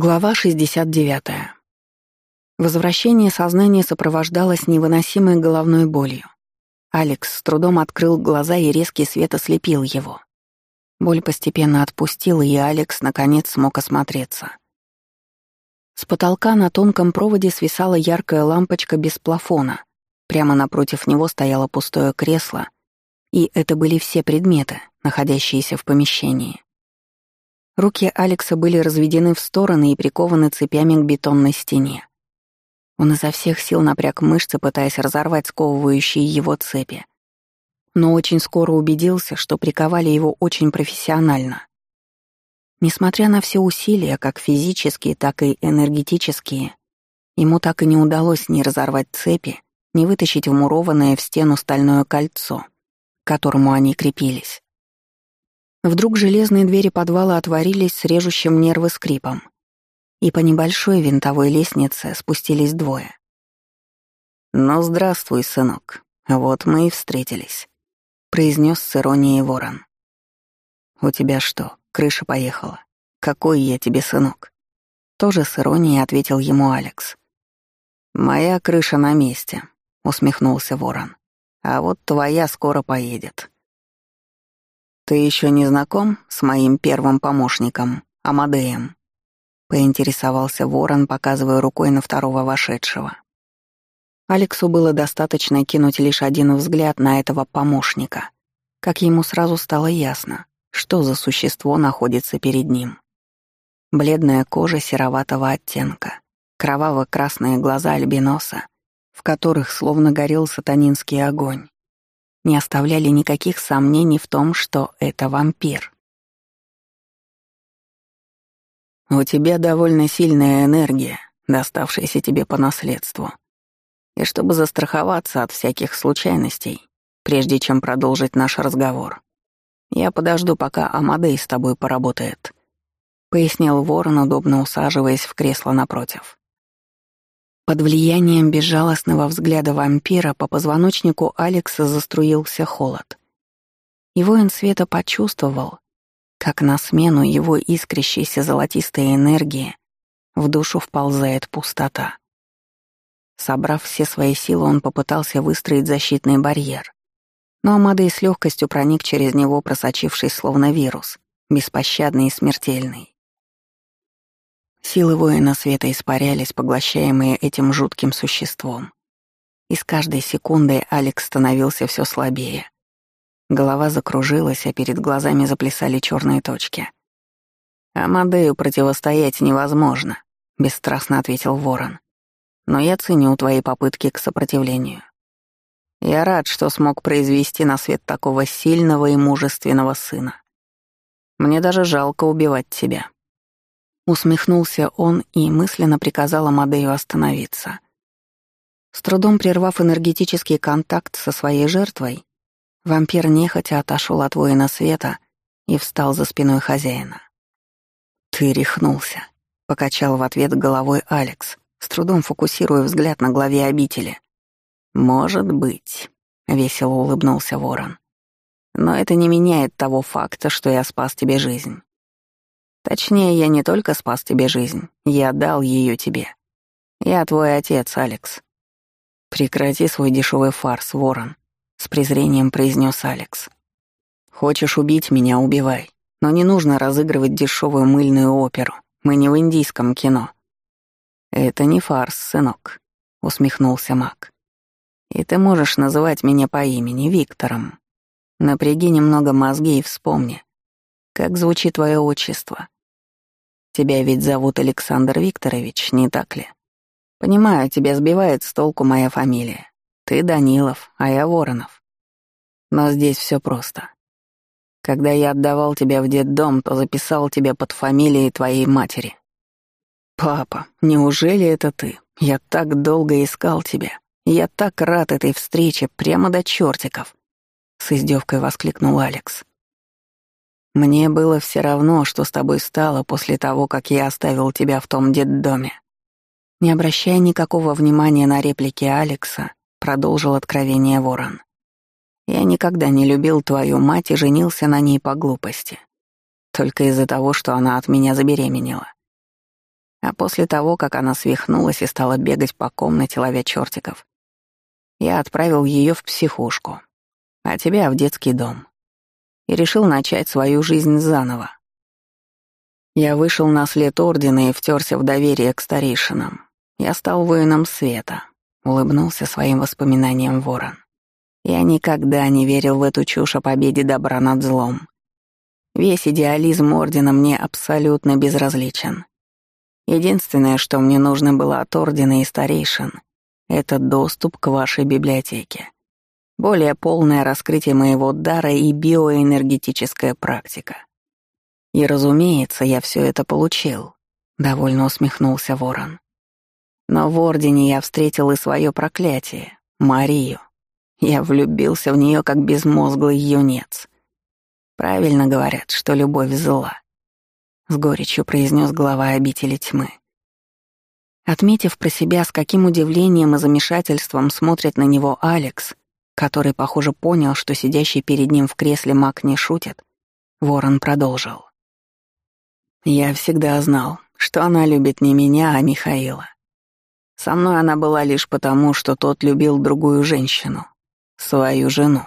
Глава 69. Возвращение сознания сопровождалось невыносимой головной болью. Алекс с трудом открыл глаза, и резкий свет ослепил его. Боль постепенно отпустила, и Алекс наконец смог осмотреться. С потолка на тонком проводе свисала яркая лампочка без плафона. Прямо напротив него стояло пустое кресло, и это были все предметы, находящиеся в помещении. Руки Алекса были разведены в стороны и прикованы цепями к бетонной стене. Он изо всех сил напряг мышцы, пытаясь разорвать сковывающие его цепи. Но очень скоро убедился, что приковали его очень профессионально. Несмотря на все усилия, как физические, так и энергетические, ему так и не удалось ни разорвать цепи, ни вытащить вмурованное в стену стальное кольцо, к которому они крепились. Вдруг железные двери подвала отворились с режущим нервы скрипом, и по небольшой винтовой лестнице спустились двое. «Ну, здравствуй, сынок. Вот мы и встретились», — произнес с иронией ворон. «У тебя что, крыша поехала? Какой я тебе сынок?» Тоже с иронией ответил ему Алекс. «Моя крыша на месте», — усмехнулся ворон. «А вот твоя скоро поедет». «Ты еще не знаком с моим первым помощником, Амадеем?» — поинтересовался Ворон, показывая рукой на второго вошедшего. Алексу было достаточно кинуть лишь один взгляд на этого помощника, как ему сразу стало ясно, что за существо находится перед ним. Бледная кожа сероватого оттенка, кроваво-красные глаза альбиноса, в которых словно горел сатанинский огонь, не оставляли никаких сомнений в том, что это вампир. «У тебя довольно сильная энергия, доставшаяся тебе по наследству. И чтобы застраховаться от всяких случайностей, прежде чем продолжить наш разговор, я подожду, пока Амадей с тобой поработает», — пояснил ворон, удобно усаживаясь в кресло напротив. Под влиянием безжалостного взгляда вампира по позвоночнику Алекса заструился холод. И воин света почувствовал, как на смену его искрящейся золотистой энергии в душу вползает пустота. Собрав все свои силы, он попытался выстроить защитный барьер. Но Амадей с легкостью проник через него, просочившись словно вирус, беспощадный и смертельный. Силы воина света испарялись, поглощаемые этим жутким существом. И с каждой секундой Алекс становился все слабее. Голова закружилась, а перед глазами заплясали черные точки. «Амадею противостоять невозможно», — бесстрастно ответил Ворон. «Но я ценю твои попытки к сопротивлению. Я рад, что смог произвести на свет такого сильного и мужественного сына. Мне даже жалко убивать тебя». Усмехнулся он и мысленно приказал Амадею остановиться. С трудом прервав энергетический контакт со своей жертвой, вампир нехотя отошел от воина света и встал за спиной хозяина. «Ты рехнулся», — покачал в ответ головой Алекс, с трудом фокусируя взгляд на главе обители. «Может быть», — весело улыбнулся ворон. «Но это не меняет того факта, что я спас тебе жизнь. Точнее, я не только спас тебе жизнь, я дал ее тебе. Я твой отец, Алекс. Прекрати свой дешевый фарс, Ворон, с презрением произнес Алекс. Хочешь убить меня, убивай. Но не нужно разыгрывать дешевую мыльную оперу. Мы не в индийском кино. Это не фарс, сынок, усмехнулся Мак. И ты можешь называть меня по имени Виктором. Напряги немного мозги и вспомни, как звучит твое отчество. Тебя ведь зовут Александр Викторович, не так ли? Понимаю, тебя сбивает с толку моя фамилия. Ты Данилов, а я Воронов. Но здесь все просто. Когда я отдавал тебя в детдом, то записал тебя под фамилией твоей матери. Папа, неужели это ты? Я так долго искал тебя. Я так рад этой встрече, прямо до чертиков. С издевкой воскликнул Алекс. Мне было все равно, что с тобой стало после того, как я оставил тебя в том детдоме. Не обращая никакого внимания на реплики Алекса, продолжил откровение Ворон. Я никогда не любил твою мать и женился на ней по глупости. Только из-за того, что она от меня забеременела. А после того, как она свихнулась и стала бегать по комнате, ловя чертиков, я отправил ее в психушку, а тебя в детский дом. И решил начать свою жизнь заново. Я вышел на след Ордена и втерся в доверие к старейшинам. Я стал воином света, улыбнулся своим воспоминаниям ворон. Я никогда не верил в эту чушь о победе добра над злом. Весь идеализм Ордена мне абсолютно безразличен. Единственное, что мне нужно было от Ордена и старейшин, это доступ к вашей библиотеке. Более полное раскрытие моего дара и биоэнергетическая практика. И, разумеется, я все это получил, — довольно усмехнулся Ворон. Но в Ордене я встретил и свое проклятие — Марию. Я влюбился в нее как безмозглый юнец. Правильно говорят, что любовь зла. С горечью произнес глава обители тьмы. Отметив про себя, с каким удивлением и замешательством смотрит на него Алекс, который, похоже, понял, что сидящий перед ним в кресле маг не шутит, Ворон продолжил. «Я всегда знал, что она любит не меня, а Михаила. Со мной она была лишь потому, что тот любил другую женщину, свою жену.